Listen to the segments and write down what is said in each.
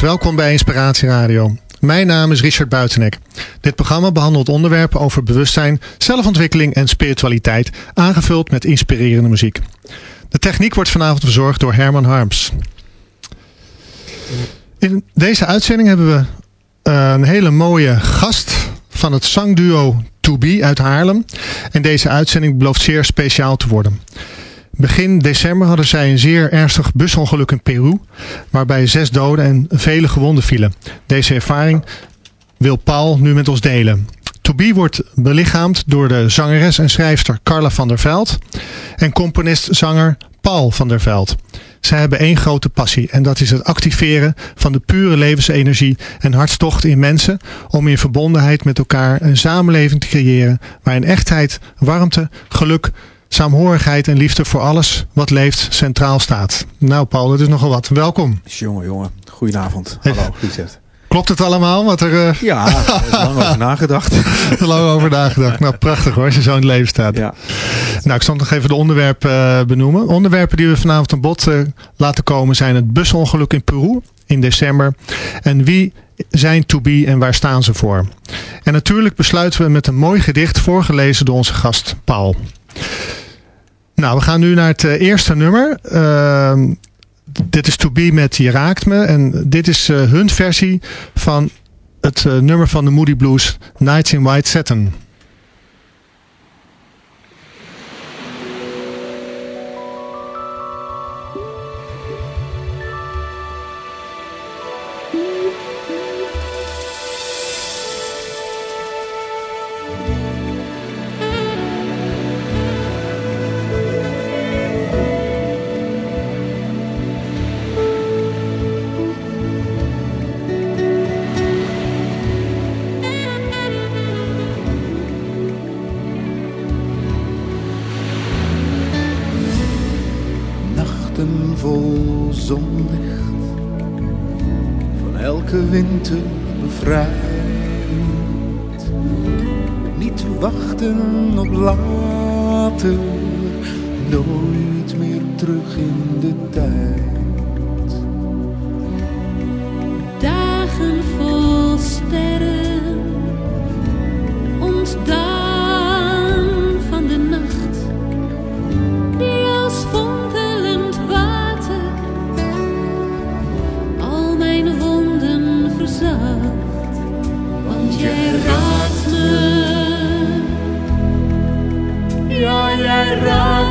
welkom bij Inspiratie Radio. Mijn naam is Richard Buitenek. Dit programma behandelt onderwerpen over bewustzijn, zelfontwikkeling en spiritualiteit, aangevuld met inspirerende muziek. De techniek wordt vanavond verzorgd door Herman Harms. In deze uitzending hebben we eh, een hele mooie gast van het zangduo To Be uit Haarlem. En deze uitzending belooft zeer speciaal te worden. Begin december hadden zij een zeer ernstig busongeluk in Peru, waarbij zes doden en vele gewonden vielen. Deze ervaring wil Paul nu met ons delen. To Be wordt belichaamd door de zangeres en schrijfster Carla van der Veld en componist-zanger Paul van der Veld. Zij hebben één grote passie en dat is het activeren van de pure levensenergie en hartstocht in mensen om in verbondenheid met elkaar een samenleving te creëren waarin echtheid, warmte, geluk, saamhorigheid en liefde voor alles wat leeft centraal staat. Nou Paul, dat is nogal wat. Welkom. Jongen, jongen. Goedenavond. Hallo, Richard. Klopt het allemaal? Wat er, uh... Ja, er is lang over nagedacht. lang over nagedacht. Nou, prachtig hoor, als je zo in het leven staat. Ja. Nou, ik zal nog even de onderwerpen uh, benoemen. Onderwerpen die we vanavond aan bod uh, laten komen zijn het busongeluk in Peru in december. En wie zijn To Be en waar staan ze voor? En natuurlijk besluiten we met een mooi gedicht voorgelezen door onze gast Paul. Nou, we gaan nu naar het eerste nummer. Uh, dit is To Be met Je Raakt Me. En dit is uh, hun versie van het uh, nummer van de Moody Blues, Nights in White Satin. wachten op later, nooit meer terug in de tijd. Dagen vol sterren. 让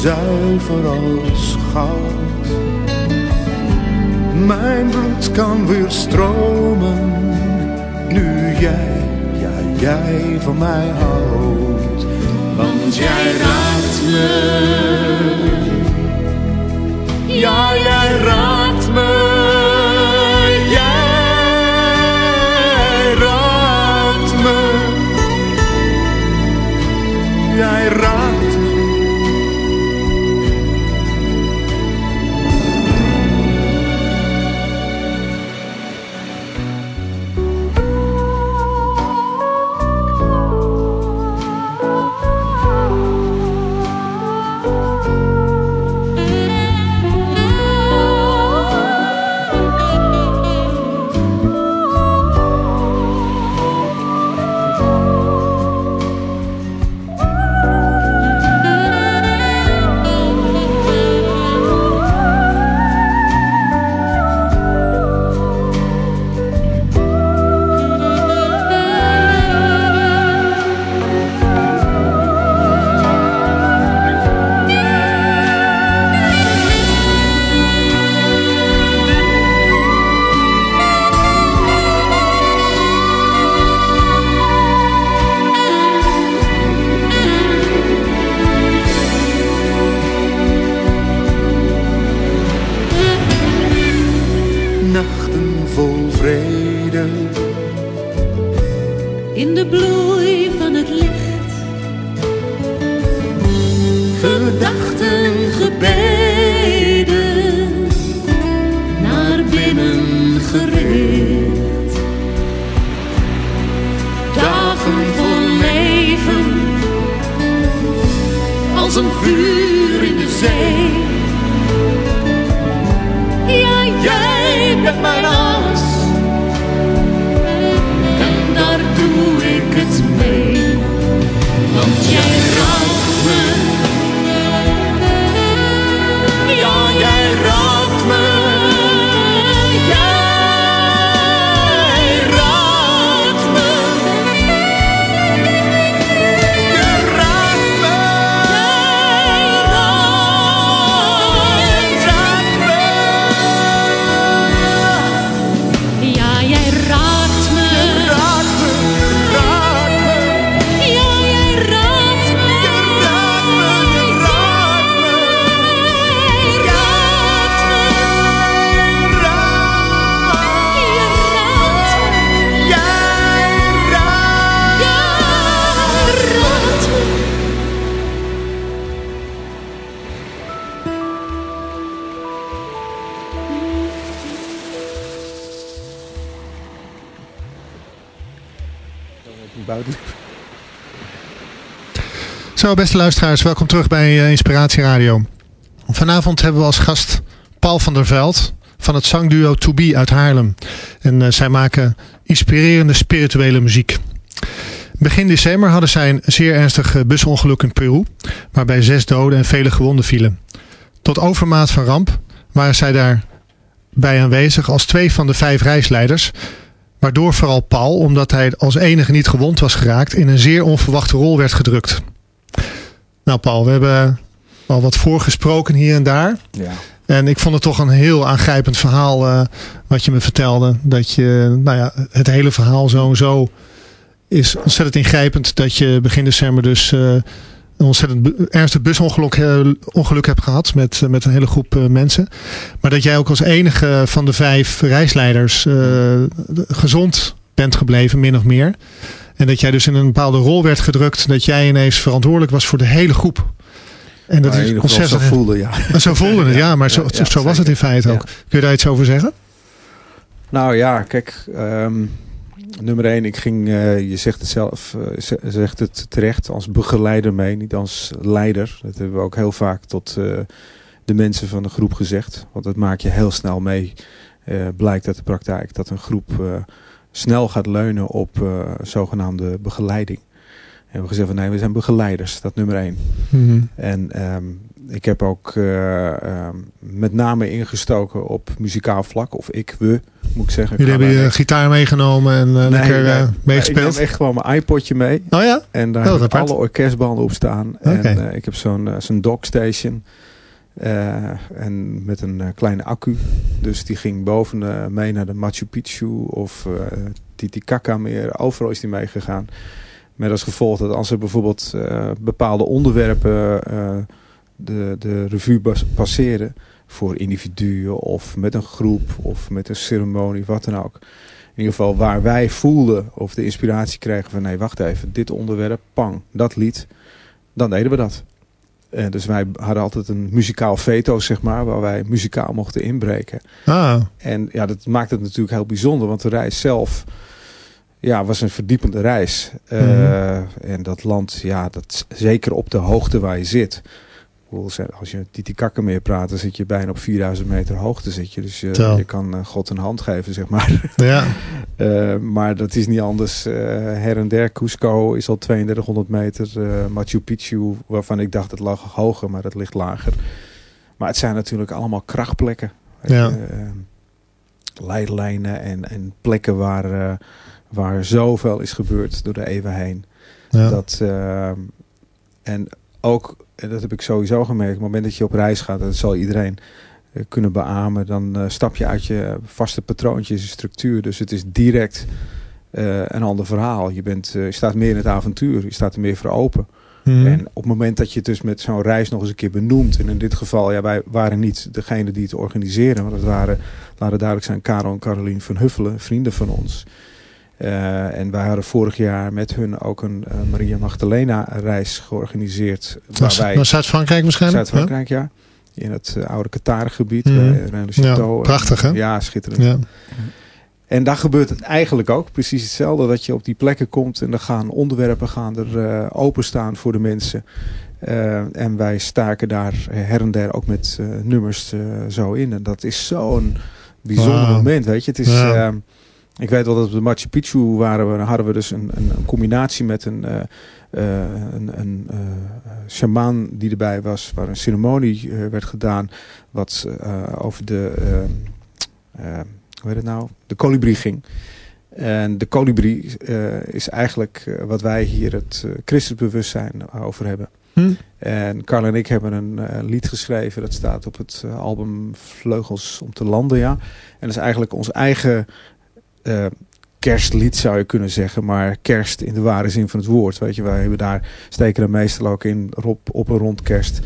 zuiver als goud. Mijn bloed kan weer stromen, nu jij, ja jij van mij houdt. Want jij raakt me, ja jij raakt me. Jij raakt me. Jij raakt me. Beste luisteraars, welkom terug bij eh, Inspiratie Radio. Vanavond hebben we als gast Paul van der Veld van het zangduo To Be uit Haarlem. En eh, zij maken inspirerende spirituele muziek. Begin december hadden zij een zeer ernstig eh, busongeluk in Peru, waarbij zes doden en vele gewonden vielen. Tot overmaat van ramp waren zij daarbij aanwezig als twee van de vijf reisleiders, waardoor vooral Paul, omdat hij als enige niet gewond was geraakt, in een zeer onverwachte rol werd gedrukt. Nou Paul, we hebben al wat voorgesproken hier en daar. Ja. En ik vond het toch een heel aangrijpend verhaal eh, wat je me vertelde. Dat je, nou ja, het hele verhaal zo en zo is ontzettend ingrijpend. Dat je begin december dus eh, een ontzettend ernstig busongeluk eh, ongeluk hebt gehad met, met een hele groep mensen. Maar dat jij ook als enige van de vijf reisleiders gezond bent gebleven, min of meer. En dat jij dus in een bepaalde rol werd gedrukt. Dat jij ineens verantwoordelijk was voor de hele groep. En dat is ontzettend. zo voelde, ja. Maar Zo voelde het, ja, maar zo, Ja, ja, zo was het in feite ook. Kun je daar iets over zeggen? Nou ja, kijk, ehm, nummer één, ik ging, eh, je zegt het zelf, ze- zegt het terecht, als begeleider mee, niet als leider. Dat hebben we ook heel vaak tot eh, de mensen van de groep gezegd. Want dat maak je heel snel mee, blijkt uit de praktijk, dat een groep snel gaat leunen op eh, zogenaamde begeleiding. En we gezegd van nee, we zijn begeleiders, dat nummer één. En ehm, ik heb ook eh, ehm, met name ingestoken op muzikaal vlak. Of ik, we, moet ik zeggen. Jullie hebben je gitaar meegenomen en eh, lekker Nee, nee. meegespeeld. Ik neem echt gewoon mijn iPodje mee. Oh ja? En daar Oh, heb ik apart. alle orkestbanden op staan. En ik heb zo'n zo'n dockstation. Eh, en met een eh, kleine accu. Dus die ging boven eh, mee naar de Machu Picchu of Titicaca meer. Overal is die meegegaan. Met als gevolg dat als er bijvoorbeeld bepaalde onderwerpen de, de revue passeren. Voor individuen of met een groep of met een ceremonie, wat dan ook. In ieder geval waar wij voelden of de inspiratie kregen van nee, wacht even, dit onderwerp, pang, dat lied, dan deden we dat. En dus wij hadden altijd een muzikaal veto, zeg maar, waar wij muzikaal mochten inbreken. Ah, En ja, dat maakt het natuurlijk heel bijzonder, want de reis zelf ja, was een verdiepende reis. Eh, Mhm. En dat land, ja, dat zeker op de hoogte waar je zit. Als je Titicaca meer praat, dan zit je bijna op 4000 meter hoogte. Zit je. Dus je, je kan eh, God een hand geven, zeg maar. ja. Eh, maar dat is niet anders. Eh, her en der, Cusco is al 3200 meter. Machu Picchu, waarvan ik dacht het lag hoger, maar dat ligt lager. Maar het zijn natuurlijk allemaal krachtplekken. Ja. leidlijnen en, en plekken waar, waar zoveel is gebeurd door de eeuwen heen. ja. Dat, en ook, en dat heb ik sowieso gemerkt, op het moment dat je op reis gaat, dat zal iedereen eh, kunnen beamen, dan eh, stap je uit je vaste patroontjes en structuur. Dus het is direct eh, een ander verhaal. Je, bent, je staat meer in het avontuur, je staat er meer voor open. Mhm. En op het moment dat je het dus met zo'n reis nog eens een keer benoemt, en in dit geval, ja, wij waren niet degene die het organiseren, want het waren, laten duidelijk zijn, Karel en Carolien van Huffelen, vrienden van ons. Eh, en wij hadden vorig jaar met hun ook een uh, Maria Magdalena reis georganiseerd. Waar wij, naar Zuid-Frankrijk waarschijnlijk? Zuid-Frankrijk, ja. In het uh, oude Qatar-gebied. Mm. Ja, prachtig hè? Ja, schitterend. Ja. En daar gebeurt het eigenlijk ook precies hetzelfde. Dat je op die plekken komt en dan gaan onderwerpen gaan er openstaan voor de mensen. Uh, en wij staken daar her en der ook met uh, nummers zo in. En dat is zo'n bijzonder wow. moment, weet je. Het is... Ja. Ik weet wel dat op de Machu Picchu waren we, hadden we dus een, een, een combinatie met een, uh, uh, een, een uh, shamaan die erbij was, waar een ceremonie werd gedaan, wat over de, hoe heet het nou, de kolibrie ging. En de kolibrie is eigenlijk wat wij hier het christelijk bewustzijn over hebben. Hm. En Carl en ik hebben een lied geschreven, dat staat op het album Vleugels om te landen, ja. En dat is eigenlijk ons eigen uh, kerstlied zou je kunnen zeggen, maar kerst in de ware zin van het woord. Weet je, wij hebben daar, steken er meestal ook in op, op een rond kerst.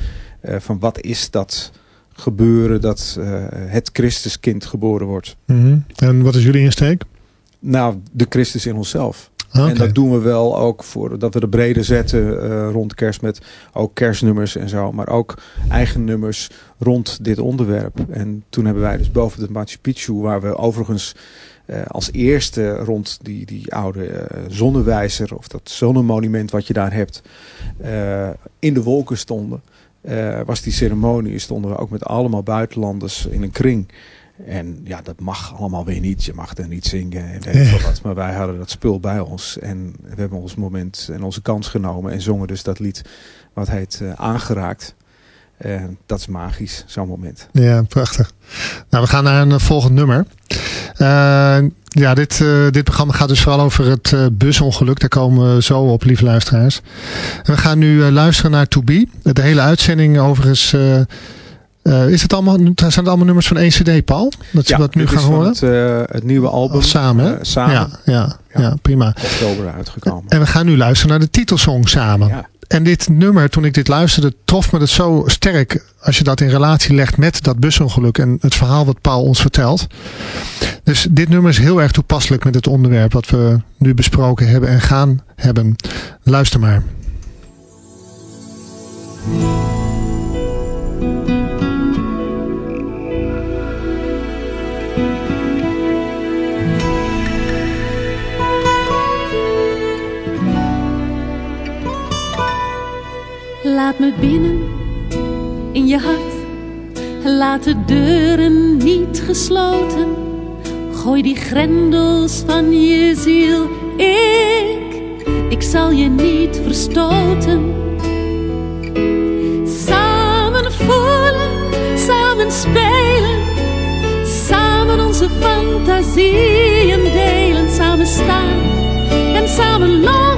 Uh, van wat is dat gebeuren dat uh, het Christuskind geboren wordt. Mm -hmm. En wat is jullie insteek? Nou, de Christus in onszelf. Okay. En dat doen we wel ook voor dat we de brede zetten uh, rond kerst met ook kerstnummers en zo. Maar ook eigen nummers rond dit onderwerp. En toen hebben wij dus boven de Machu Picchu, waar we overigens uh, als eerste rond die, die oude uh, zonnewijzer of dat zonnemonument wat je daar hebt uh, in de wolken stonden. was die ceremonie, stonden we ook met allemaal buitenlanders in een kring. En ja, dat mag allemaal weer niet. Je mag er niet zingen en weet ja. wat. Maar wij hadden dat spul bij ons. En we hebben ons moment en onze kans genomen. En zongen dus dat lied wat heet Aangeraakt. Uh, dat is magisch, zo'n moment. Ja, prachtig. Nou, we gaan naar een volgend nummer. Uh, ja, dit, uh, dit programma gaat dus vooral over het busongeluk. Daar komen we zo op, lieve luisteraars. En we gaan nu luisteren naar To Be. De hele uitzending overigens... is het allemaal, zijn het allemaal nummers van één cd, Paul? Dat ze ja, dat nu gaan horen? Het, het, nieuwe album. Of samen, hè? samen. Ja, ja, ja, ja, prima. Oktober uitgekomen. En we gaan nu luisteren naar de titelsong samen. Ja. En dit nummer, toen ik dit luisterde, trof me het zo sterk als je dat in relatie legt met dat busongeluk en het verhaal wat Paul ons vertelt. Dus dit nummer is heel erg toepasselijk met het onderwerp wat we nu besproken hebben en gaan hebben. Luister maar. De deuren niet gesloten. Gooi die grendels van je ziel. Ik, ik zal je niet verstoten. Samen voelen, samen spelen. Samen onze fantasieën delen. Samen staan en samen lopen.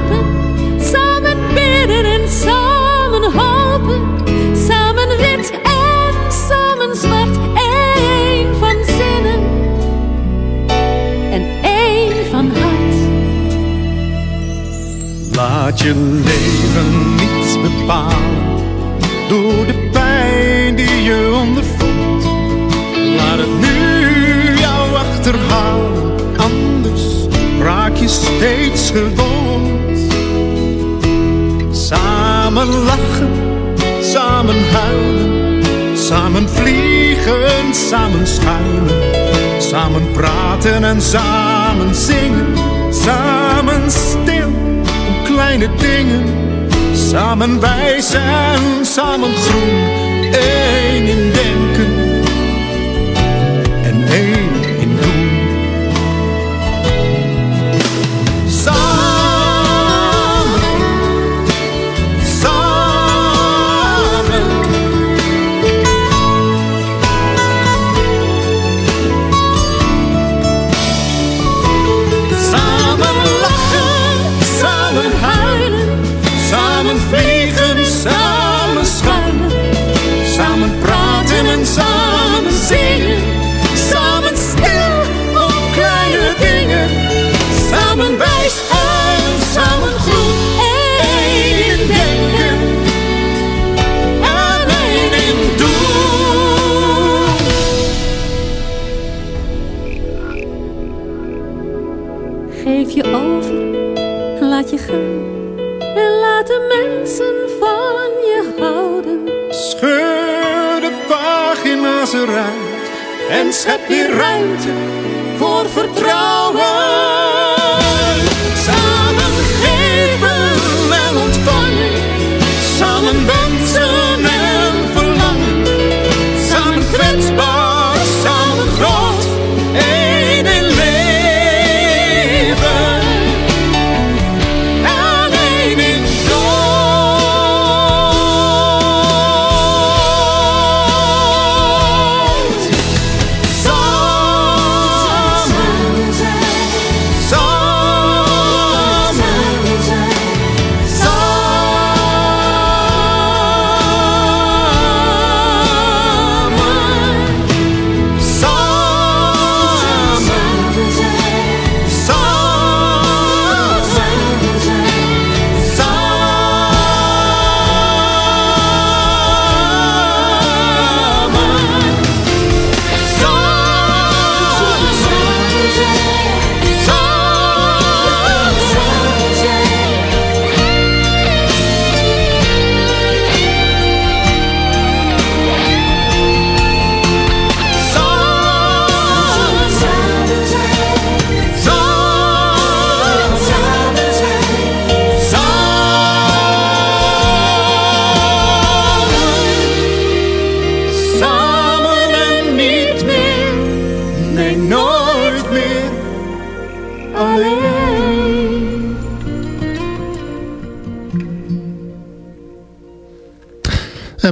Je leven niets bepalen door de pijn die je ondervoelt. Laat het nu jou achterhalen, anders raak je steeds gewond. Samen lachen, samen huilen, samen vliegen, samen schuilen. Samen praten en samen zingen, samen kleine dingen. Samen wijs en samen groen, één in denken en één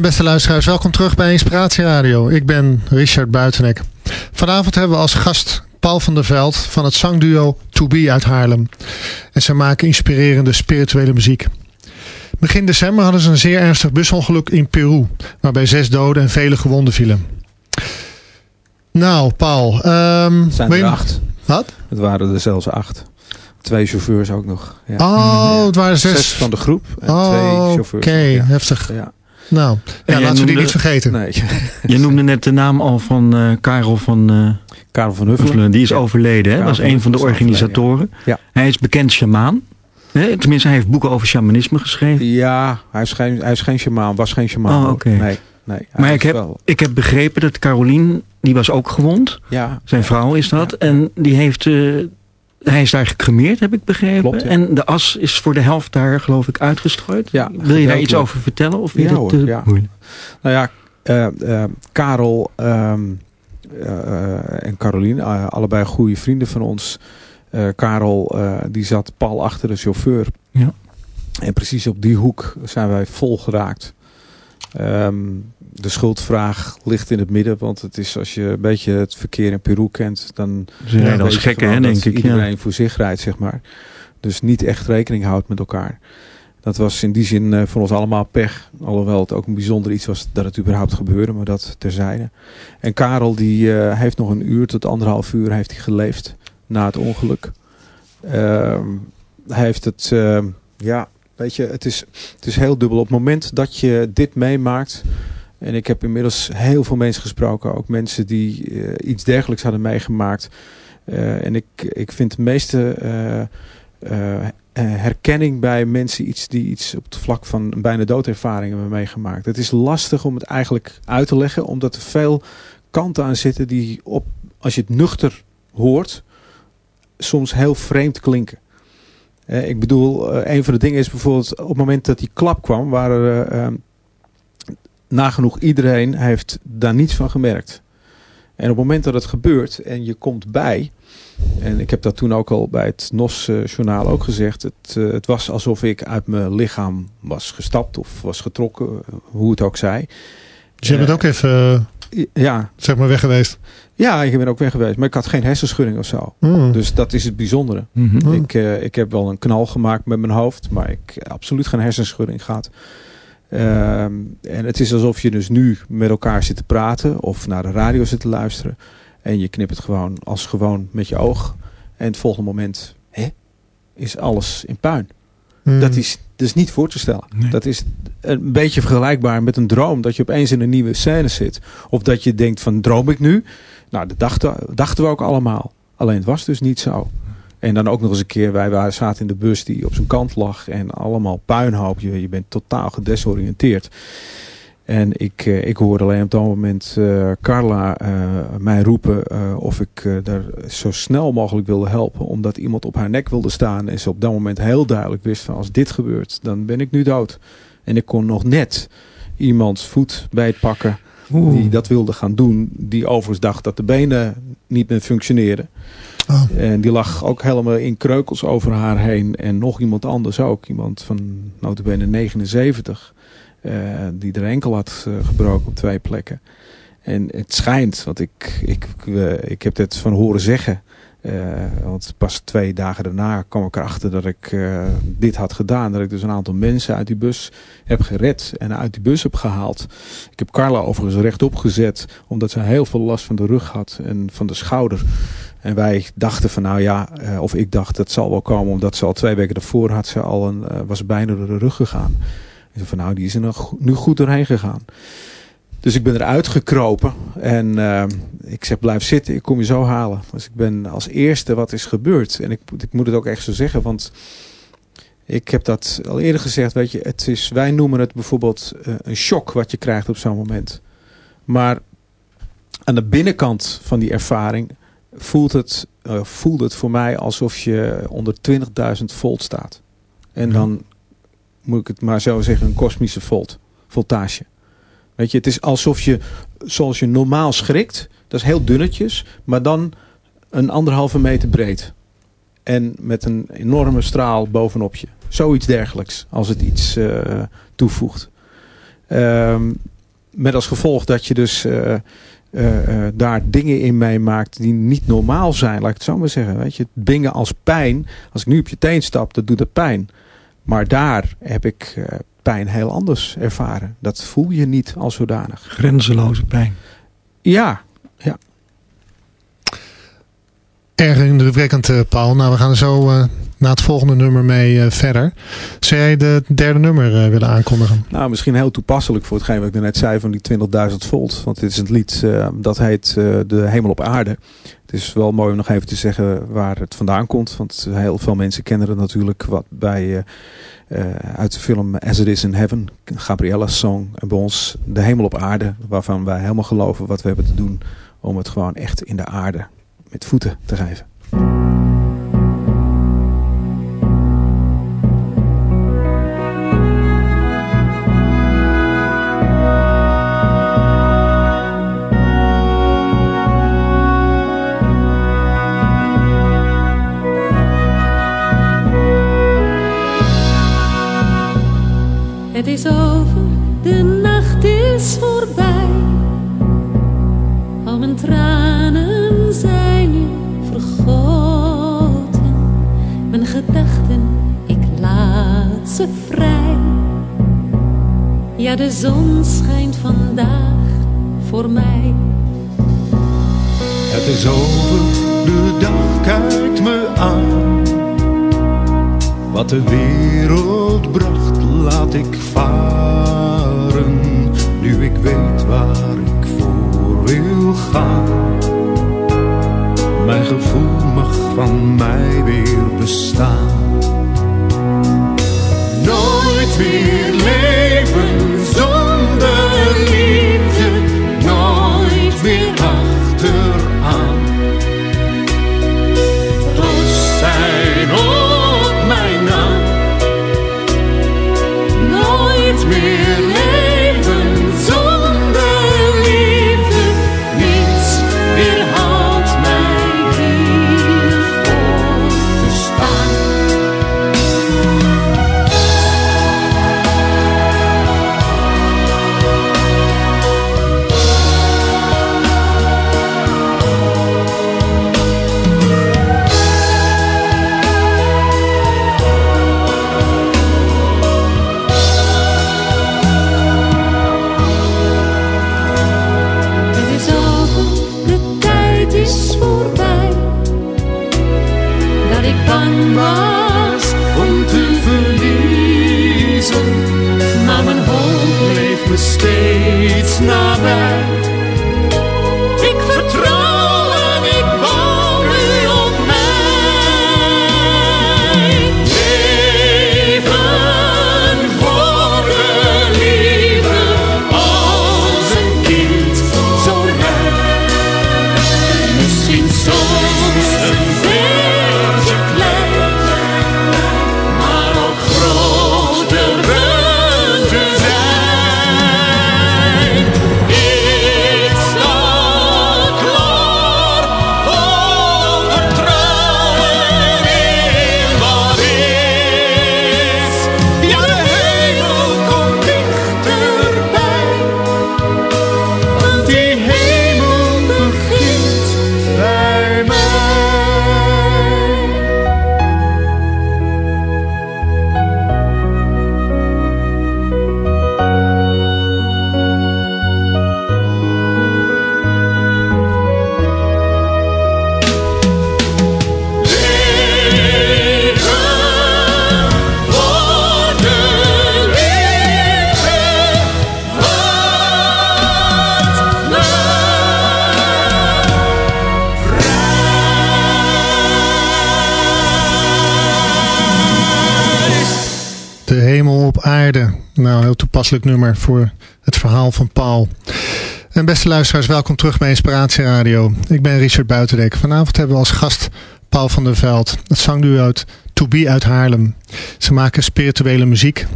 Beste luisteraars, welkom terug bij Inspiratie Radio. Ik ben Richard Buitenek. Vanavond hebben we als gast Paul van der Veld van het zangduo To Be uit Haarlem. En zij maken inspirerende spirituele muziek. Begin december hadden ze een zeer ernstig busongeluk in Peru, waarbij zes doden en vele gewonden vielen. Nou, Paul. Het zijn er acht. Wat? Het waren er zelfs acht. Twee chauffeurs ook nog. Ja. Oh, het waren zes. Zes van de groep en Oh, twee Oké, chauffeurs. Ja. heftig. Ja. Nou, ja, laten we die niet vergeten. Nee. Je noemde net de naam al van eh, Karel van eh, Karel van Huffelen. Huffelen. Die is Ja. overleden. Hè? Karel Dat is van een van de organisatoren. Ja. Hij is bekend shamaan. Hè? Tenminste, hij heeft boeken over shamanisme geschreven. Ja, hij is geen, hij is geen shamaan. Was geen shamaan. Oh, oké. Nee, nee. Maar ik heb, wel- ik heb begrepen dat Carolien, die was ook gewond. Ja. Zijn vrouw is dat. Ja. En die heeft, eh, hij is daar gecremeerd, heb ik begrepen. Klopt, ja. En de as is voor de helft daar, geloof ik, uitgestrooid. Ja, Wil je daar iets over vertellen? Of Ja, hoor, te ja. moeilijk? Nou ja, eh, eh, Karel ehm, eh, eh, en Carolien, eh, allebei goede vrienden van ons. Eh, Karel eh, die zat pal achter de chauffeur. Ja. En precies op die hoek zijn wij vol geraakt. Ehm, de schuldvraag ligt in het midden, want het is als je een beetje het verkeer in Peru kent, dan Ze rijden als weet je gekken, hè, denk ik. Iedereen Ja. voor zich rijdt, zeg maar. Dus niet echt rekening houdt met elkaar. Dat was in die zin eh, voor ons allemaal pech. Alhoewel het ook een bijzonder iets was dat het überhaupt gebeurde, maar dat terzijde. En Karel die eh, heeft nog een uur tot anderhalf uur heeft hij geleefd na het ongeluk. Ehm, hij heeft het, ehm, ja, weet je, het is, het is heel dubbel. Op het moment dat je dit meemaakt, en ik heb inmiddels heel veel mensen gesproken, ook mensen die eh, iets dergelijks hadden meegemaakt. Eh, en ik, ik vind de meeste eh, herkenning bij mensen iets die iets op het vlak van bijna doodervaring hebben meegemaakt. Het is lastig om het eigenlijk uit te leggen, omdat er veel kanten aan zitten die op, als je het nuchter hoort, soms heel vreemd klinken. Eh, ik bedoel, eh, een van de dingen is bijvoorbeeld op het moment dat die klap kwam, waren eh, ehm, nagenoeg iedereen heeft daar niets van gemerkt. En op het moment dat het gebeurt en je komt bij, en ik heb dat toen ook al bij het NOS-journaal ook gezegd, het, eh, het was alsof ik uit mijn lichaam was gestapt of was getrokken, eh, hoe het ook zij. Dus je bent Eh, ook even, eh, Ja, zeg maar, weg geweest. Ja, ik ben ook weg geweest, maar ik had geen hersenschudding of zo. Hmm. Dus dat is het bijzondere. Mhm. Oh. Ik, eh, ik heb wel een knal gemaakt met mijn hoofd, maar ik heb absoluut geen hersenschudding gehad. Ehm, en het is alsof je dus nu met elkaar zit te praten of naar de radio zit te luisteren. En je knipt het gewoon als gewoon met je oog. En het volgende moment hè, is alles in puin. Hmm. Dat is dus niet voor te stellen. Nee. Dat is een beetje vergelijkbaar met een droom. Dat je opeens in een nieuwe scène zit. Of dat je denkt van droom ik nu? Nou, dat dachten, dachten we ook allemaal. Alleen het was dus niet zo. En dan ook nog eens een keer, wij zaten in de bus die op zijn kant lag en allemaal puinhoop. Je, bent totaal gedesoriënteerd. En ik, uh, ik hoorde alleen op dat moment uh, Carla uh, mij roepen of ik daar zo snel mogelijk wilde helpen. Omdat iemand op haar nek wilde staan. En ze op dat moment heel duidelijk wist van als dit gebeurt, dan ben ik nu dood. En ik kon nog net iemands voet bijpakken Oeh. die dat wilde gaan doen. Die overigens dacht dat de benen niet meer functioneerden. Oh. En die lag ook helemaal in kreukels over haar heen. En nog iemand anders ook. Iemand van notabene 79. Uh, die er enkel had uh, gebroken op twee plekken. En het schijnt, want ik, ik, uh, ik heb dit van horen zeggen. Want pas twee dagen daarna kwam ik erachter dat ik dit had gedaan. Dat ik dus een aantal mensen uit die bus heb gered en uit die bus heb gehaald. Ik heb Carla overigens rechtop gezet. Omdat ze heel veel last van de rug had en van de schouder. En wij dachten van nou ja, of ik dacht dat zal wel komen. Omdat ze al twee weken daarvoor had ze al een, was bijna door de rug gegaan. Ik van nou, die is er nu goed doorheen gegaan. Dus ik ben eruit gekropen en uh, ik zeg blijf zitten, ik kom je zo halen. Dus ik ben als eerste wat is gebeurd. En ik, ik moet het ook echt zo zeggen, want ik heb dat al eerder gezegd. Weet je, het is, wij noemen het bijvoorbeeld uh, een shock wat je krijgt op zo'n moment. Maar aan de binnenkant van die ervaring voelt het, uh, voelt het voor mij alsof je onder 20.000 volt staat. En dan moet ik het maar zo zeggen, een kosmische volt, voltage. Weet je, het is alsof je, zoals je normaal schrikt, dat is heel dunnetjes, maar dan een anderhalve meter breed. En met een enorme straal bovenop je. Zoiets dergelijks, als het iets uh, toevoegt. Um, met als gevolg dat je dus uh, uh, daar dingen in meemaakt die niet normaal zijn, laat ik het zo maar zeggen. Weet je, dingen als pijn, als ik nu op je teen stap, dat doet het pijn. Maar daar heb ik pijn heel anders ervaren. Dat voel je niet als zodanig. Grenzeloze pijn. Ja, ja. Erg indrukwekkend, uh, Paul. Nou, we gaan zo uh, naar het volgende nummer mee verder. Zou jij de derde nummer willen aankondigen? Nou, misschien heel toepasselijk voor hetgeen wat ik net zei van die 20.000 volt. Want dit is een lied dat heet De Hemel op Aarde. Het is wel mooi om nog even te zeggen waar het vandaan komt. Want heel veel mensen kennen het natuurlijk wat bij, uh, uit de film As It Is in Heaven. Gabriella's song. En bij ons De Hemel op Aarde. Waarvan wij helemaal geloven wat we hebben te doen. Om het gewoon echt in de aarde met voeten te geven. Het is over, de nacht is voorbij. Al mijn tranen zijn nu vergoten. Mijn gedachten, ik laat ze vrij. Ja, de zon schijnt vandaag voor mij. Het is over, de dag kijkt me aan. Wat de wereld bracht laat ik varen, nu ik weet waar ik voor wil gaan. Mijn gevoel mag van mij weer bestaan. Nooit meer leven toepasselijk nummer voor het verhaal van Paul. En beste luisteraars, welkom terug bij Inspiratie Radio. Ik ben Richard Buitendek. Vanavond hebben we als gast Paul van der Veld. Het zangduo To Be uit Haarlem. Ze maken spirituele muziek.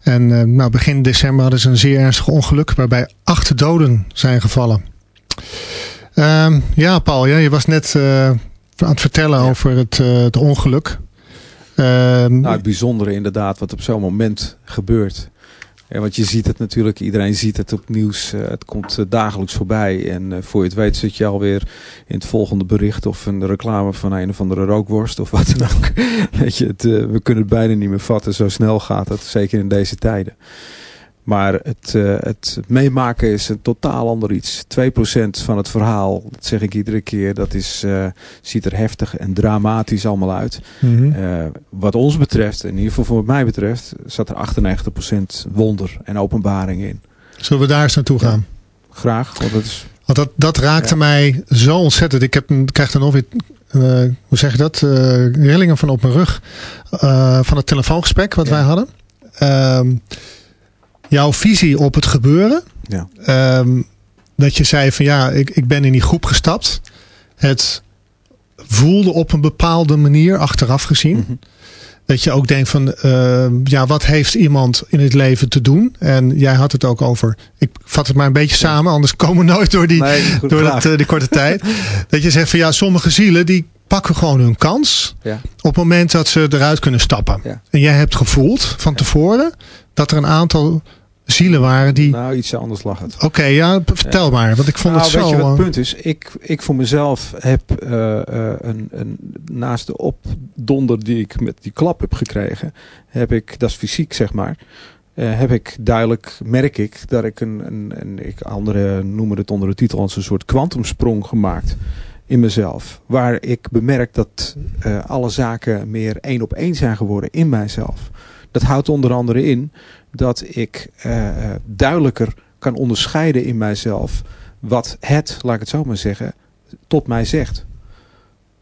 En uh, nou, begin december hadden ze een zeer ernstig ongeluk waarbij acht doden zijn gevallen. Uh, ja, Paul, ja, je was net uh, aan het vertellen ja. over het, uh, het ongeluk. Ehm, nou, het bijzondere inderdaad wat op zo'n moment gebeurt. Ja, want je ziet het natuurlijk, iedereen ziet het op nieuws. Uh, het komt uh, dagelijks voorbij. En uh, voor je het weet zit je alweer in het volgende bericht of een reclame van een of andere rookworst of wat dan ook. Weet je, het, we kunnen het bijna niet meer vatten. Zo snel gaat het, zeker in deze tijden. Maar het, uh, het meemaken is een totaal ander iets. 2% van het verhaal, dat zeg ik iedere keer, dat is, uh, ziet er heftig en dramatisch allemaal uit. Mm -hmm. uh, wat ons betreft, in ieder geval voor wat mij betreft, zat er 98% wonder en openbaring in. Zullen we daar eens naartoe gaan? Ja, graag, want dat is... Want dat, dat raakte ja. mij zo ontzettend. Ik heb, krijg dan nog weer, hoe zeg je dat, rillingen van op mijn rug van het telefoongesprek wat wij hadden. Ehm, jouw visie op het gebeuren. Ja. Um, dat je zei van ja, ik, ik ben in die groep gestapt. Het voelde op een bepaalde manier achteraf gezien. Mm -hmm. Dat je ook denkt van uh, ja, wat heeft iemand in het leven te doen? En jij had het ook over. Ik vat het maar een beetje samen, anders komen we nooit door die, nee, door dat, uh, die korte tijd. dat je zegt van ja, sommige zielen die pakken gewoon hun kans ja. op het moment dat ze eruit kunnen stappen. Ja. En jij hebt gevoeld van tevoren dat er een aantal zielen waren die... Nou, iets anders lag het. Oké, okay, ja, vertel ja. maar. Want ik vond nou, het zo... Weet je wat het punt is? Ik, ik voor mezelf heb uh, uh, een, een, naast de opdonder die ik met die klap heb gekregen, heb ik, dat is fysiek zeg maar, uh, heb ik duidelijk, merk ik, dat ik een, een, een ik, anderen noemen het onder de titel als een soort kwantumsprong gemaakt in mezelf. Waar ik bemerk dat uh, alle zaken meer één op één zijn geworden in mijzelf. Dat houdt onder andere in dat ik uh, duidelijker kan onderscheiden in mijzelf wat het, laat ik het zo maar zeggen, tot mij zegt.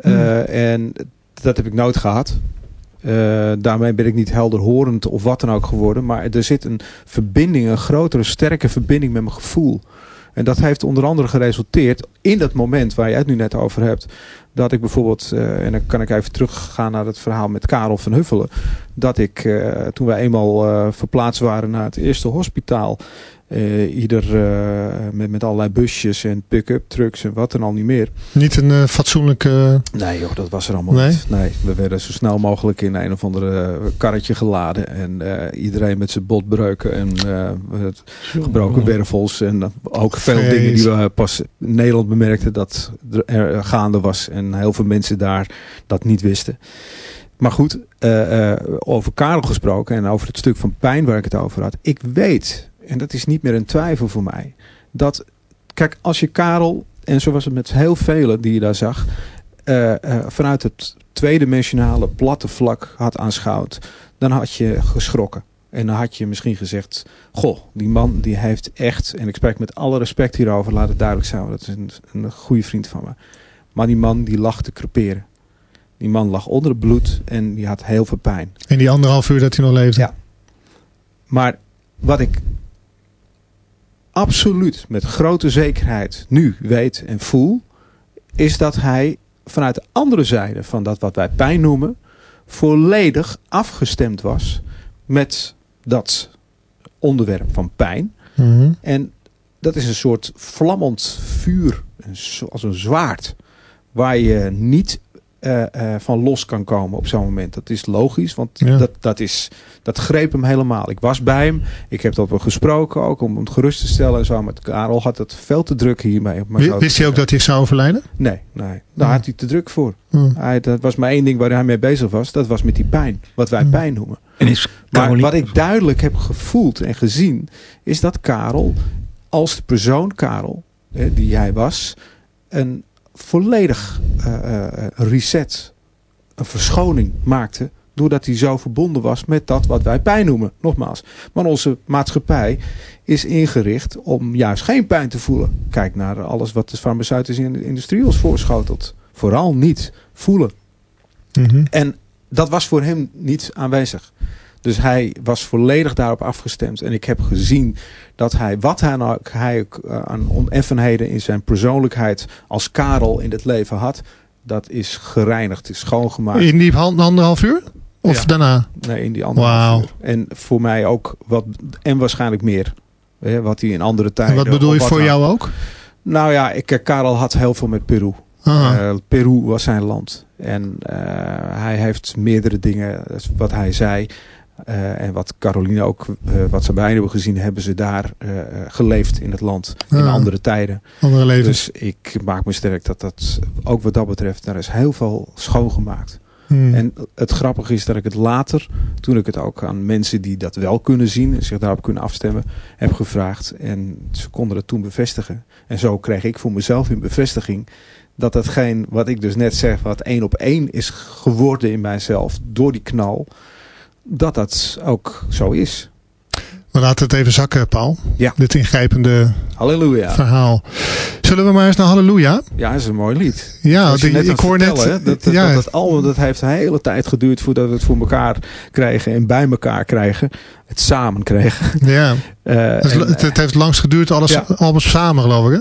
Mm. Uh, en dat heb ik nooit gehad. Uh, daarmee ben ik niet helderhorend of wat dan ook geworden. Maar er zit een verbinding, een grotere, sterke verbinding met mijn gevoel. En dat heeft onder andere geresulteerd in dat moment waar je het nu net over hebt. Dat ik bijvoorbeeld, uh, en dan kan ik even teruggaan naar het verhaal met Karel van Huffelen. Dat ik, uh, toen wij eenmaal uh, verplaatst waren naar het eerste hospitaal. Uh, ieder uh, met, met allerlei busjes en pick-up trucks en wat dan al niet meer. Niet een uh, fatsoenlijke... Nee joh, dat was er allemaal nee? niet. Nee, we werden zo snel mogelijk in een of andere karretje geladen. En iedereen met zijn botbreuken en gebroken wervels. En ook veel Vrees. dingen die we pas in Nederland bemerkten dat er gaande was. En heel veel mensen daar dat niet wisten. Maar goed, over Karel gesproken en over het stuk van pijn waar ik het over had. Ik weet en dat is niet meer een twijfel voor mij. Dat, kijk, als je Karel, en zo was het met heel velen die je daar zag, uh, uh, vanuit het tweedimensionale platte vlak had aanschouwd, dan had je geschrokken. En dan had je misschien gezegd, goh, die man die heeft echt, en ik spreek met alle respect hierover, laat het duidelijk zijn, dat is een, een goede vriend van me. Maar die man die lag te creperen. Die man lag onder het bloed en die had heel veel pijn. En die anderhalf uur dat hij nog leefde? Ja. Maar wat ik absoluut met grote zekerheid nu weet en voel, is dat hij vanuit de andere zijde van dat wat wij pijn noemen, volledig afgestemd was met dat onderwerp van pijn. Mm -hmm. En dat is een soort vlammend vuur, als een zwaard, waar je niet uh, uh, van los kan komen op zo'n moment. Dat is logisch, want ja. dat, dat, is, dat greep hem helemaal. Ik was bij hem, ik heb dat wel gesproken ook om hem gerust te stellen en zo. Maar Karel had het veel te druk hiermee. Maar Wist hij ook dat hij zou overlijden? Nee, nee. daar Ja. had hij te druk voor. Ja. Hij, dat was maar één ding waar hij mee bezig was. Dat was met die pijn, wat wij Ja. pijn noemen. En is Maar wat ik duidelijk heb gevoeld en gezien, is dat Karel, als de persoon Karel, hè, die hij was, een volledig eh, reset, een verschoning maakte. Doordat hij zo verbonden was met dat wat wij pijn noemen. Nogmaals. Maar onze maatschappij is ingericht om juist geen pijn te voelen. Kijk naar alles wat de farmaceutische industrie ons voorschotelt. Vooral niet voelen. Mhm. En dat was voor hem niet aanwezig. Dus hij was volledig daarop afgestemd. En ik heb gezien dat hij, wat hij, nou, hij ook uh, aan oneffenheden in zijn persoonlijkheid als Karel in het leven had, dat is gereinigd, is schoongemaakt. In die anderhalf uur? Of Ja. daarna? Nee, in die anderhalf uur. En voor mij ook wat, en waarschijnlijk meer. Hè, wat hij in andere En tijden. wat bedoel je wat voor jou ook? Nou ja, ik, Karel had heel veel met Peru. Eh, Peru was zijn land. En eh, hij heeft meerdere dingen, wat hij zei. Eh, en wat Caroline ook, eh, wat ze beiden hebben gezien, hebben ze daar eh, geleefd in het land. In andere tijden. Andere levens. Dus ik maak me sterk dat dat, ook wat dat betreft, daar is heel veel schoongemaakt. Hmm. En het grappige is dat ik het later, toen ik het ook aan mensen die dat wel kunnen zien en zich daarop kunnen afstemmen, heb gevraagd. En ze konden het toen bevestigen. En zo kreeg ik voor mezelf een bevestiging dat hetgeen wat ik dus net zeg, wat één op één is geworden in mijzelf door die knal, dat dat ook zo is. We laten het even zakken, Paul. Ja. Dit ingrijpende Halleluja. verhaal. Zullen we maar eens naar Halleluja? Ja, dat is een mooi lied. Ja, die- ik hoor net... dat, dat, ja, dat, dat album dat heeft een hele tijd geduurd voordat we het voor elkaar krijgen en bij elkaar krijgen. Het samen kregen. ja. Eh, Het, en, het, het heeft langst geduurd, alles, Ja. albums samen geloof ik. Hè?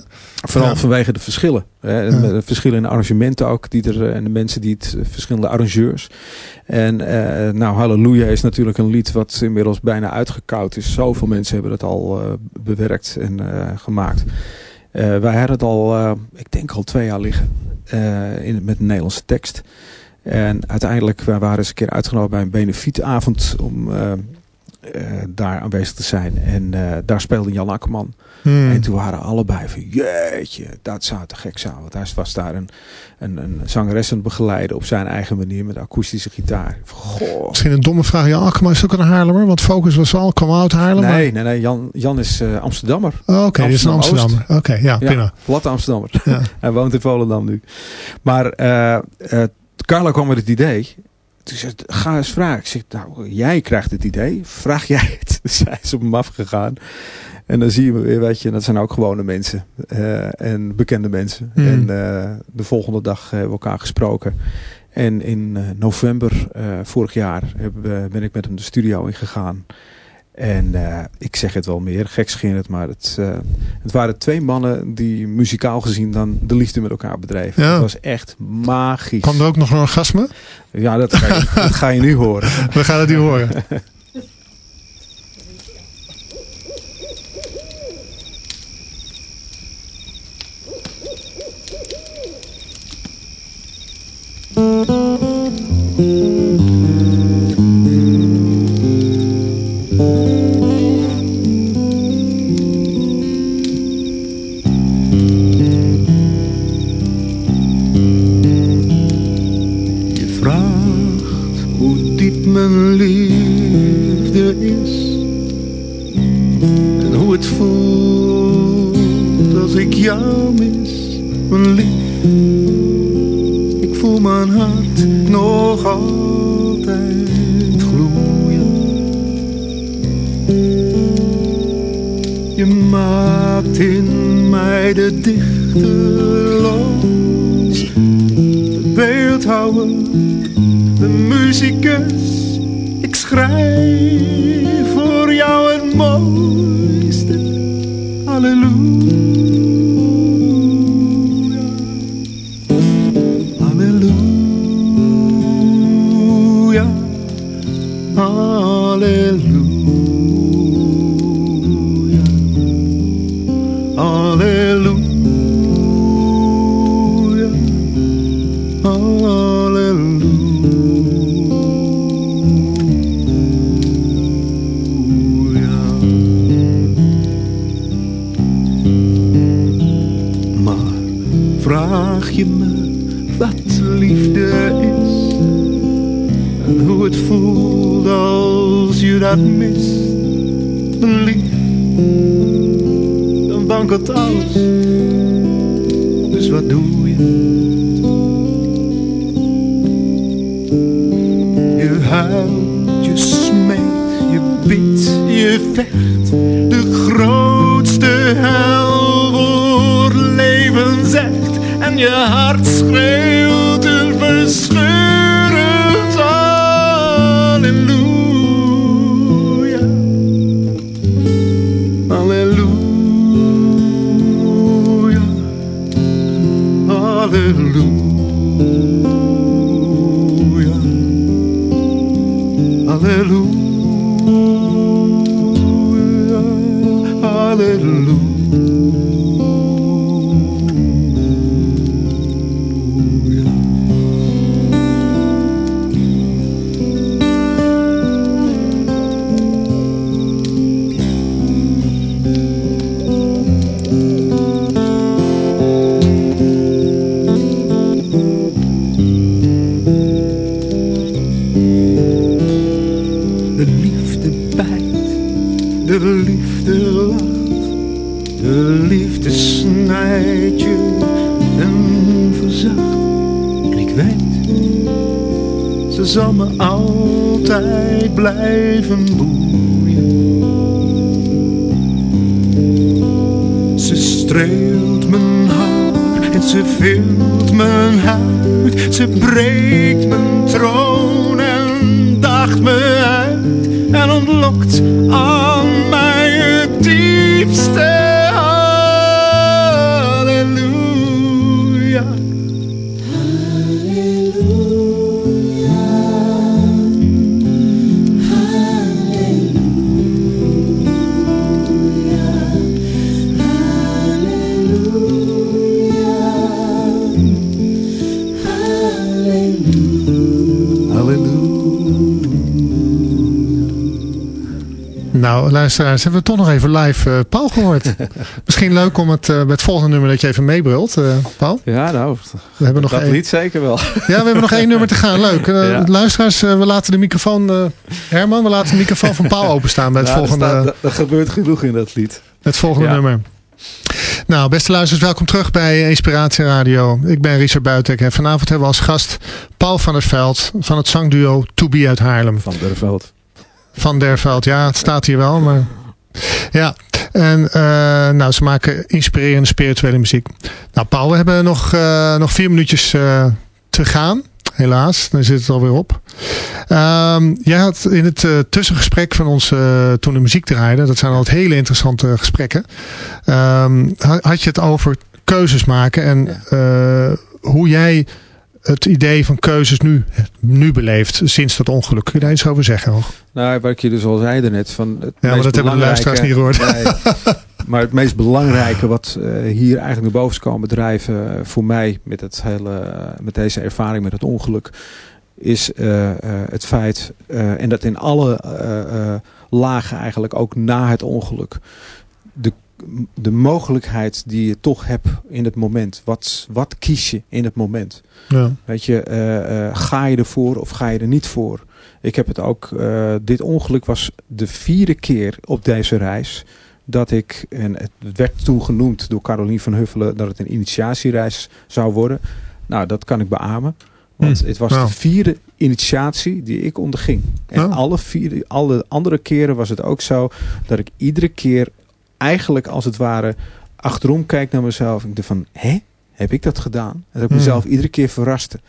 Vooral Ja. vanwege de verschillen. Hè, Ja. De verschillen in arrangementen ook. Die er, eh, en de mensen die het, eh, verschillende arrangeurs. En eh, nou, Halleluja is natuurlijk een lied wat inmiddels bijna uitgekoud is. Zoveel mensen hebben het al eh, bewerkt en eh, gemaakt. Eh, wij hadden het al, eh, ik denk al twee jaar liggen. eh, in, met een Nederlandse tekst. En uiteindelijk wij waren eens een keer uitgenodigd bij een benefietavond om eh, eh, daar aanwezig te zijn. En eh, daar speelde Jan Akkerman. Hmm. En toen waren allebei van, jeetje, dat zou te gek zijn. Want hij was daar een, een, een zangeres aan begeleiden op zijn eigen manier met akoestische gitaar. Goh. Misschien een domme vraag. Ja, Akkerman is ook een Haarlemmer. Want Focus was al, kwam uit Haarlem. Nee, nee, nee, Jan, Jan is eh, Amsterdammer. Oh, Oké, dit is een. Amsterdammer. Oké, ja, Ja, prima. platte Amsterdammer. Ja. hij woont in Volendam nu. Maar eh eh Carla kwam met het idee. Toen zei ze, ga eens vragen. Ik zeg, nou, jij krijgt het idee. Vraag jij het? Dus hij is op hem afgegaan. En dan zie je weer, weet je, dat zijn ook gewone mensen. eh, en bekende mensen. Hmm. En eh, de volgende dag hebben we elkaar gesproken. En in eh, november vorig jaar hebben we- ben ik met hem de studio ingegaan. En eh, ik zeg het wel meer, gekscherend, maar het, eh, het waren twee mannen die muzikaal gezien dan de liefde met elkaar bedreven. Ja. Het was echt magisch. Kwam er ook nog een orgasme? Ja, dat ga, je, dat ga je nu horen. We gaan het nu horen. het voelt als ik jou mis, mijn lief. Ik voel mijn hart nog altijd gloeien. Je maakt in mij de dichter los. De beeldhouwer, de muzikus. Ik schrijf Halleluja. blijven boeien. Ze streelt mijn haar en ze vult mijn huid. Ze breekt mijn troon en dacht me uit en ontlokt luisteraars hebben we toch nog even live uh, Paul gehoord. Misschien leuk om het, uh, bij het volgende nummer dat je even meebrult, uh, Paul. Ja, nou, we hebben nog dat één... lied zeker wel. Ja, we hebben nog één nummer te gaan. Leuk. Ja. Luisteraars, we laten de microfoon... Herman, we laten de microfoon van Paul openstaan bij het volgende... Er, er, gebeurt genoeg in dat lied. Het volgende nummer. Nou, beste luisteraars, welkom terug bij Inspiratie Radio. Ik ben Richard Buitek en vanavond hebben we als gast Paul van der Veld van het zangduo To Be uit Haarlem. Van der Veld. Van der Veld, ja, het staat hier wel. Maar... Ja, en uh, nou, ze maken inspirerende spirituele muziek. Nou, Paul, we hebben nog, uh, nog vier minuutjes uh, te gaan. Helaas, dan zit het alweer op. Um, jij had in het tussengesprek van ons, toen de muziek draaide, dat zijn altijd hele interessante gesprekken, um, had je het over keuzes maken en hoe jij het idee van keuzes nu, nu beleeft sinds dat ongeluk. Kun je daar iets over zeggen? Hoor? Nou, wat ik je dus al zei net. Van het ja, maar dat hebben de luisteraars niet gehoord. maar het meest belangrijke wat uh, hier eigenlijk naar boven is komen drijven uh, voor mij met, het hele, uh, met deze ervaring met het ongeluk. Is het feit, en dat in alle lagen eigenlijk ook na het ongeluk. De de mogelijkheid die je toch hebt in het moment. Wat, wat kies je in het moment? Ja. Weet je, uh, uh, ga je ervoor of ga je er niet voor? Ik heb het ook, uh, dit ongeluk was de vierde keer op deze reis dat ik, en het werd toen genoemd door Carolien van Huffelen dat het een initiatiereis zou worden. Nou, dat kan ik beamen. Want hm. het was de vierde initiatie die ik onderging. En alle, vier, alle andere keren was het ook zo dat ik iedere keer eigenlijk als het ware achterom kijk naar mezelf. En ik dacht van, hè? Heb ik dat gedaan? En dat ik hmm. mezelf iedere keer verraste.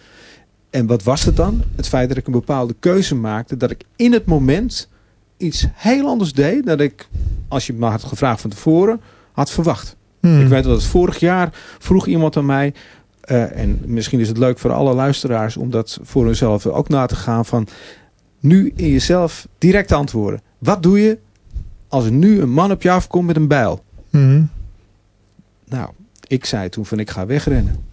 En wat was het dan? Het feit dat ik een bepaalde keuze maakte. Dat ik in het moment iets heel anders deed. Dat ik, als je me had gevraagd van tevoren, had verwacht. Hmm. Ik weet dat het vorig jaar vroeg iemand aan mij. Uh, en misschien is het leuk voor alle luisteraars om dat voor hunzelf ook na te gaan. Van nu in jezelf direct antwoorden. Wat doe je als er nu een man op je afkomt met een bijl. Mhm. Nou, ik zei toen van ik ga wegrennen.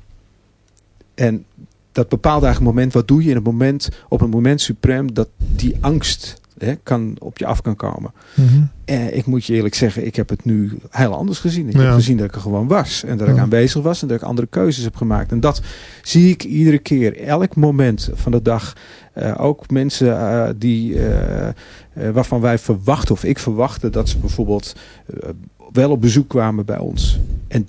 En dat bepaalde eigenlijk het moment, wat doe je in het moment, op een moment suprem, dat die angst hè, kan, op je af kan komen. Mm ik moet je eerlijk zeggen, ik heb het nu heel anders gezien. Ik heb gezien dat ik er gewoon was. En dat ik aanwezig was en dat ik andere keuzes heb gemaakt. En dat zie ik iedere keer, elk moment van de dag. Uh, ook mensen uh, die, uh, waarvan wij verwachten, of ik verwachtte, dat ze bijvoorbeeld wel op bezoek kwamen bij ons. En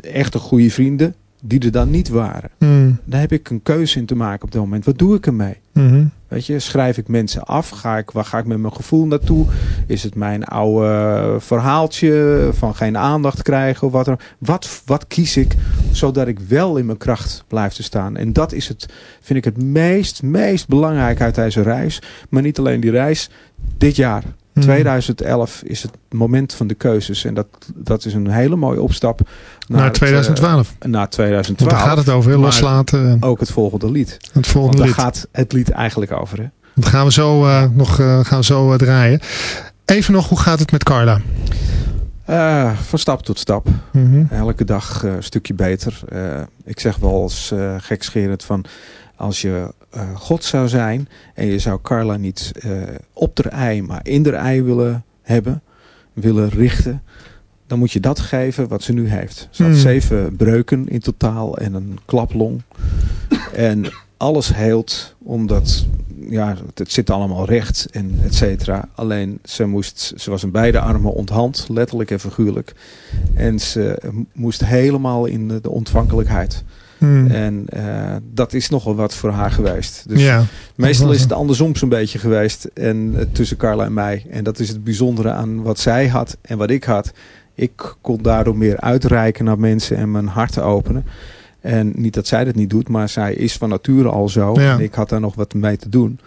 echte goede vrienden, die er dan niet waren. Mm. Daar heb ik een keuze in te maken op dat moment. Wat doe ik ermee? Mm Weet je, schrijf ik mensen af? Ga ik, waar ga ik met mijn gevoel naartoe? Is het mijn oude verhaaltje van geen aandacht krijgen? Of wat, wat, wat kies ik zodat ik wel in mijn kracht blijf te staan? En dat is het, vind ik het meest, meest belangrijk uit deze reis. Maar niet alleen die reis, dit jaar. 2011 is het moment van de keuzes. En dat, dat is een hele mooie opstap. Naar, naar 2012. Het, uh, naar 2012. Want daar gaat het over, loslaten. Ook het volgende lied. Het volgende Want lied. daar gaat het lied eigenlijk over. Hè? Dat gaan we zo, uh, nog uh, gaan we zo draaien. Even nog, hoe gaat het met Carla? Uh, van stap tot stap. Mhm. Mm -hmm. Elke dag uh, een stukje beter. Uh, ik zeg wel eens gekscherend van... als je God zou zijn... en je zou Carla niet op de ei, maar in de ei willen hebben... willen richten... dan moet je dat geven wat ze nu heeft. Ze had Mm. zeven breuken in totaal en een klaplong. en alles heelt omdat ja, het zit allemaal recht en et cetera. Alleen ze, moest, ze was in beide armen onthand, letterlijk en figuurlijk. En ze moest helemaal in de ontvankelijkheid. Mm. En uh, dat is nogal wat voor haar geweest. Dus ja, meestal is het andersom zo'n beetje geweest en, uh, tussen Carla en mij. En dat is het bijzondere aan wat zij had en wat ik had. Ik kon daardoor meer uitreiken naar mensen en mijn hart te openen. En niet dat zij dat niet doet, maar zij is van nature al zo. Ja. En ik had daar nog wat mee te doen.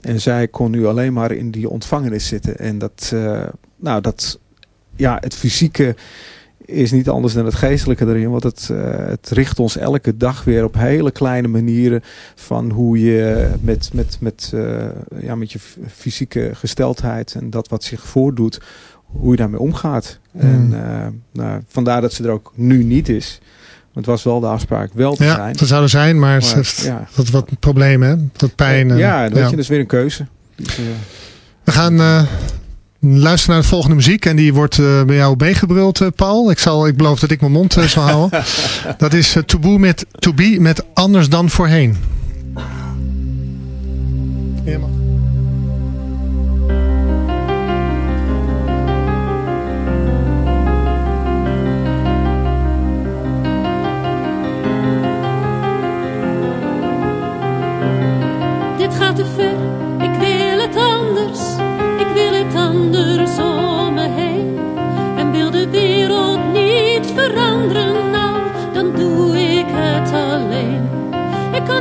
En zij kon nu alleen maar in die ontvangenis zitten. En dat, uh, nou, dat, ja, het fysieke is niet anders dan het geestelijke erin. Want het, uh, het richt ons elke dag weer op hele kleine manieren van hoe je met, met, met, uh, ja, met je fysieke gesteldheid en dat wat zich voordoet, hoe je daarmee omgaat. Mm. En uh, nou, vandaar dat ze er ook nu niet is. Het was wel de afspraak wel te ja, zijn. dat zou er zijn, maar, maar ze heeft ja. wat, wat problemen, hè? wat pijn. en- ja, je, dat is weer een keuze. Dus, We gaan luisteren naar de volgende muziek en die wordt uh, bij jou meegebruld, uh, Paul. Ik, zal, ik beloof dat ik mijn mond uh, zal houden. dat is to, be met, to Be met Anders dan Voorheen. Ja,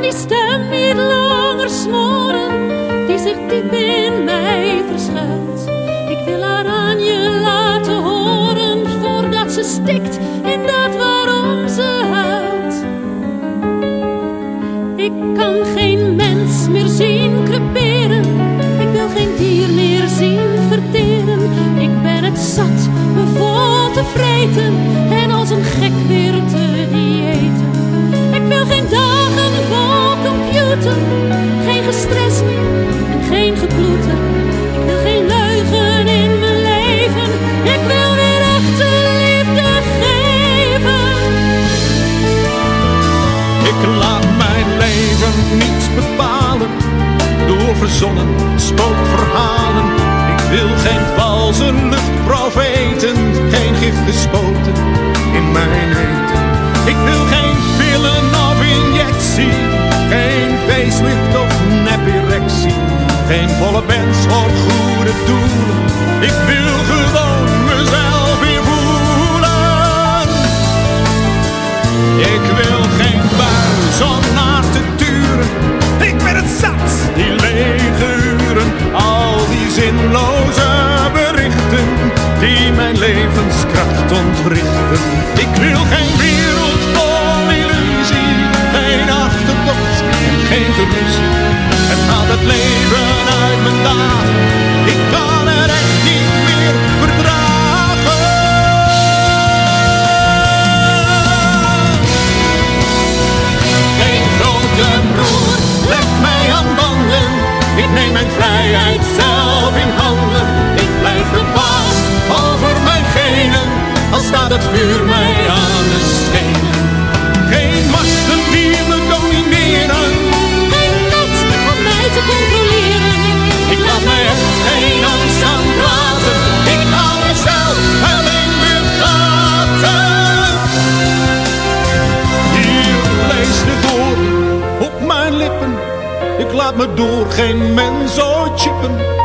die stem niet langer smoren, die zich diep in mij verschuilt. Ik wil haar aan je laten horen, voordat ze stikt in dat waarom ze huilt. Ik kan geen mens meer zien creperen. Ik wil geen dier meer zien verteren. Ik ben het zat me vol te vreten en als een gek weer te geen gestres meer en geen geploeter. Ik wil geen leugen in mijn leven. Ik wil weer echte liefde geven. Ik laat mijn leven niet bepalen door verzonnen spookverhalen. Ik wil geen valse luchtprofeten, geen gif gespoten in mijn eten. Ik wil geen facelift of nep-erectie. Geen volle bands voor goede doelen. Ik wil gewoon mezelf weer voelen. Ik wil geen buis om naar te turen. Ik ben het zat, die lege uren. Al die zinloze berichten die mijn levenskracht ontwrichten. Ik wil geen wereld vol illusie. Geen achterdocht geen geruzie. Het haalt het leven uit mijn dagen. Ik kan het echt niet meer verdragen. Geen grote broer legt mij aan banden. Ik neem mijn vrijheid zelf in handen. Ik blijf de baas over mijn genen. Al staat het vuur mij aan de geen mens ooit chippen.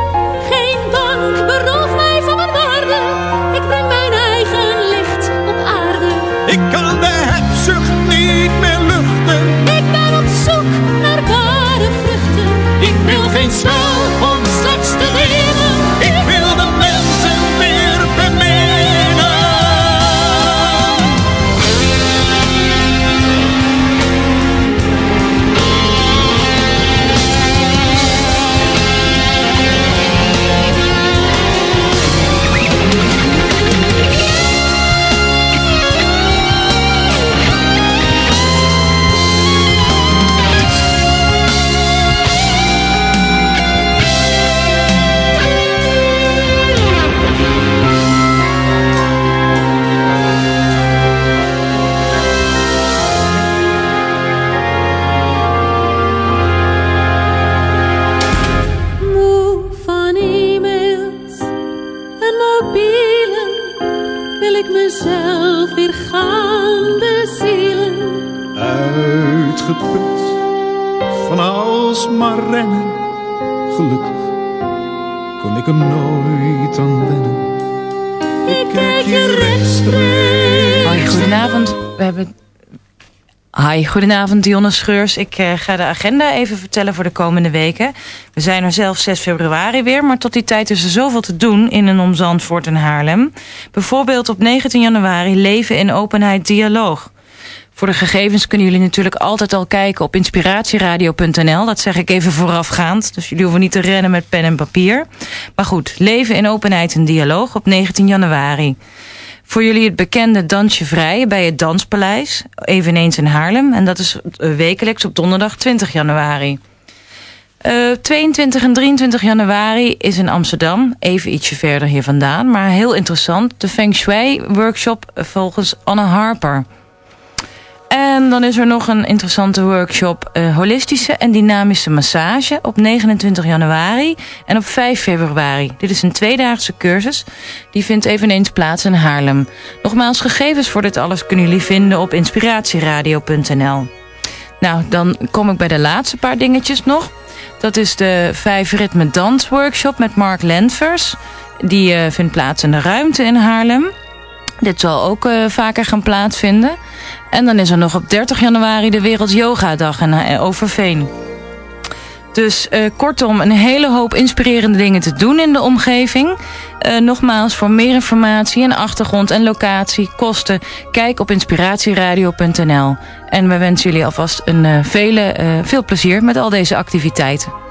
Goedenavond Dionne Scheurs. Ik uh, ga de agenda even vertellen voor de komende weken. We zijn er zelf 6 februari weer, maar tot die tijd is er zoveel te doen in en om Zandvoort en Haarlem. Bijvoorbeeld op 19 januari Leven in Openheid Dialoog. Voor de gegevens kunnen jullie natuurlijk altijd al kijken op inspiratieradio.nl. Dat zeg ik even voorafgaand, dus jullie hoeven niet te rennen met pen en papier. Maar goed, Leven in Openheid en Dialoog op 19 januari. Voor jullie het bekende Dansje Vrij bij het Danspaleis, eveneens in Haarlem. En dat is wekelijks op donderdag 20 januari. Uh, 22 en 23 januari is in Amsterdam, even ietsje verder hier vandaan, maar heel interessant, de Feng Shui workshop volgens Anne Harper. En dan is er nog een interessante workshop uh, holistische en dynamische massage op 29 januari en op 5 februari. Dit is een tweedaagse cursus. Die vindt eveneens plaats in Haarlem. Nogmaals, gegevens voor dit alles kunnen jullie vinden op inspiratieradio.nl. Nou, dan kom ik bij de laatste paar dingetjes nog. Dat is de vijf ritme dans workshop met Mark Lentvers. Die uh, vindt plaats in de ruimte in Haarlem. Dit zal ook uh, vaker gaan plaatsvinden. En dan is er nog op 30 januari de Wereld Yoga Dag in uh, Overveen. Dus uh, kortom, een hele hoop inspirerende dingen te doen in de omgeving. Nogmaals, voor meer informatie en achtergrond en locatie, kosten... kijk op inspiratieradio.nl. En we wensen jullie alvast een, vele, veel plezier met al deze activiteiten.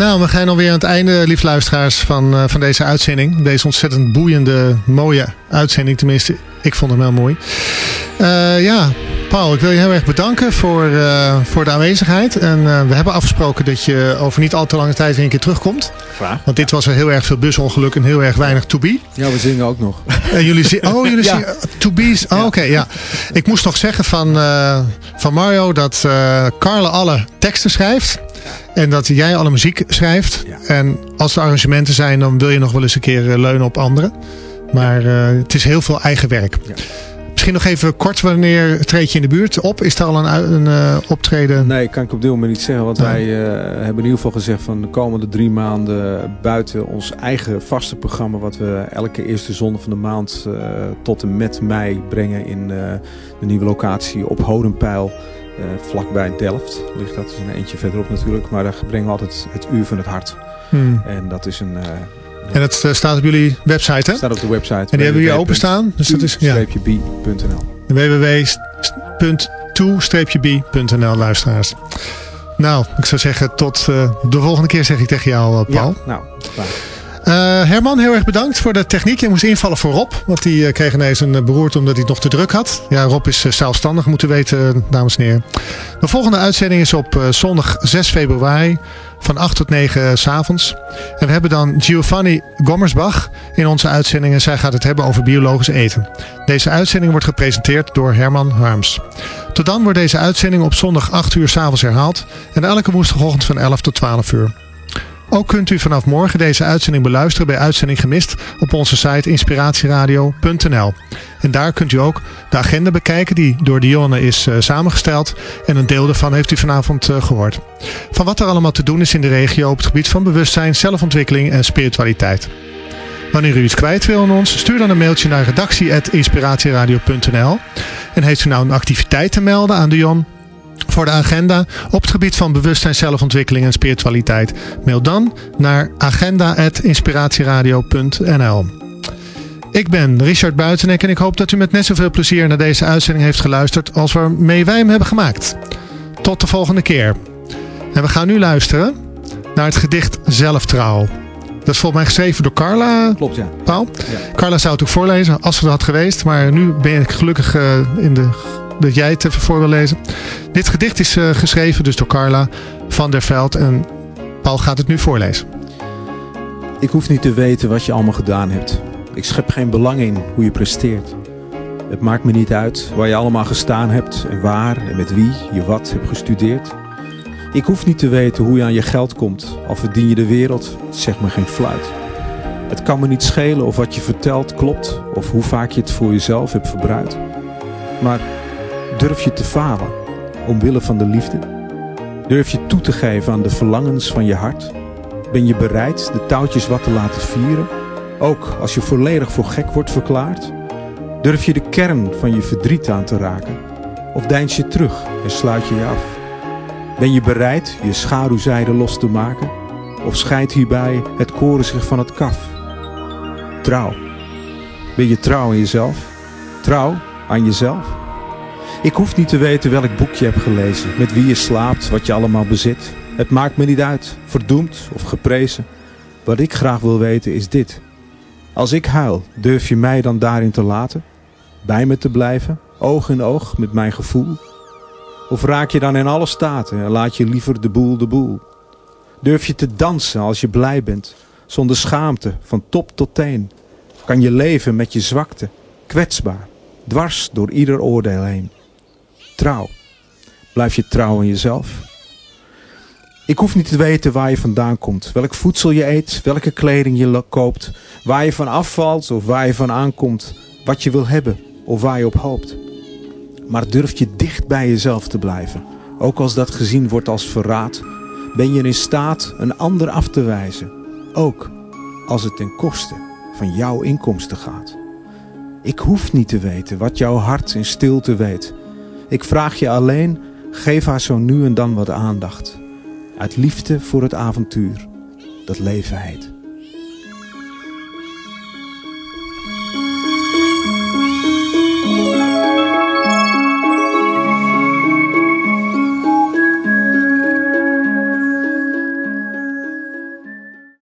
Nou, we gaan alweer aan het einde, lief luisteraars, van, uh, van deze uitzending. Deze ontzettend boeiende, mooie uitzending. Tenminste, ik vond hem heel mooi. Uh, ja, Paul, ik wil je heel erg bedanken voor, uh, voor de aanwezigheid. En we hebben afgesproken dat je over niet al te lange tijd weer een keer terugkomt. Graag. Want dit was er heel erg veel busongeluk en heel erg weinig to be. Ja, we zingen ook nog. En jullie zingen, oh, jullie ja. zingen to be's. Oh, ja. Oké, okay, ja. Ik moest nog zeggen van, van Mario dat Carla alle teksten schrijft. En dat jij alle muziek schrijft. Ja. En als er arrangementen zijn, dan wil je nog wel eens een keer leunen op anderen. Maar uh, het is heel veel eigen werk. Ja. Misschien nog even kort, wanneer treed je in de buurt op? Is er al een, een uh, optreden? Nee, kan ik op dit moment niet zeggen. Want wij uh, hebben in ieder geval gezegd van de komende drie maanden buiten ons eigen vaste programma. Wat we elke eerste zondag van de maand tot en met mei brengen in de nieuwe locatie op Hodenpijl. Vlakbij Delft ligt dat, is een eentje verderop natuurlijk. Maar daar brengen we altijd het uur van het hart. Hmm. En dat is een... En dat staat op jullie website, hè? staat op de website. En die hebben jullie openstaan? Dus dat is ja. b.nl www.to-b.nl luisteraars. Nou, ik zou zeggen tot uh, de volgende keer zeg ik tegen jou, Paul. Ja, nou, klaar. Uh, Herman, heel erg bedankt voor de techniek. Je moest invallen voor Rob, want die uh, kreeg ineens een beroerte omdat hij nog te druk had. Ja, Rob is zelfstandig, moeten weten, dames en heren. De volgende uitzending is op zondag 6 februari van 8 tot 9 s avonds. En we hebben dan Giovanni Gommersbach in onze uitzending en zij gaat het hebben over biologisch eten. Deze uitzending wordt gepresenteerd door Herman Harms. Tot dan wordt deze uitzending op zondag 8 uur s avonds herhaald en elke woensdagochtend van 11 tot 12 uur. Ook kunt u vanaf morgen deze uitzending beluisteren bij Uitzending Gemist op onze site inspiratieradio.nl. En daar kunt u ook de agenda bekijken die door Dionne is uh, samengesteld. En een deel daarvan heeft u vanavond uh, gehoord. Van wat er allemaal te doen is in de regio op het gebied van bewustzijn, zelfontwikkeling en spiritualiteit. Wanneer u iets kwijt wil aan ons, stuur dan een mailtje naar redactie.inspiratieradio.nl. En heeft u nou een activiteit te melden aan Dion? Voor de agenda op het gebied van bewustzijn, zelfontwikkeling en spiritualiteit. Mail dan naar agenda.inspiratieradio.nl Ik ben Richard Buitenek en ik hoop dat u met net zoveel plezier naar deze uitzending heeft geluisterd als waarmee wij hem hebben gemaakt. Tot de volgende keer. En we gaan nu luisteren naar het gedicht Zelftrouw. Dat is volgens mij geschreven door Carla. Klopt, ja. Paul. Ja. Carla zou het ook voorlezen als ze dat had geweest. Maar nu ben ik gelukkig uh, in de dat jij het even voor wil lezen. Dit gedicht is uh, geschreven dus door Carla van der Veld en Paul gaat het nu voorlezen. Ik hoef niet te weten wat je allemaal gedaan hebt. Ik schep geen belang in hoe je presteert. Het maakt me niet uit waar je allemaal gestaan hebt en waar en met wie je wat hebt gestudeerd. Ik hoef niet te weten hoe je aan je geld komt, al verdien je de wereld, zeg me geen fluit. Het kan me niet schelen of wat je vertelt klopt of hoe vaak je het voor jezelf hebt verbruikt. Maar durf je te falen omwille van de liefde? Durf je toe te geven aan de verlangens van je hart? Ben je bereid de touwtjes wat te laten vieren, ook als je volledig voor gek wordt verklaard? Durf je de kern van je verdriet aan te raken? Of deins je terug en sluit je je af? Ben je bereid je schaduwzijde los te maken? Of scheidt hierbij het koren zich van het kaf? Trouw. Ben je trouw aan jezelf? Trouw aan jezelf? Ik hoef niet te weten welk boek je hebt gelezen, met wie je slaapt, wat je allemaal bezit. Het maakt me niet uit, verdoemd of geprezen. Wat ik graag wil weten is dit. Als ik huil, durf je mij dan daarin te laten? Bij me te blijven, oog in oog met mijn gevoel? Of raak je dan in alle staten en laat je liever de boel de boel? Durf je te dansen als je blij bent, zonder schaamte, van top tot teen? Kan je leven met je zwakte, kwetsbaar, dwars door ieder oordeel heen? Trouw. Blijf je trouw aan jezelf? Ik hoef niet te weten waar je vandaan komt, welk voedsel je eet, welke kleding je koopt, waar je van afvalt of waar je van aankomt, wat je wil hebben of waar je op hoopt. Maar durf je dicht bij jezelf te blijven, ook als dat gezien wordt als verraad, ben je in staat een ander af te wijzen, ook als het ten koste van jouw inkomsten gaat. Ik hoef niet te weten wat jouw hart in stilte weet. Ik vraag je alleen, geef haar zo nu en dan wat aandacht. Uit liefde voor het avontuur dat leven heet.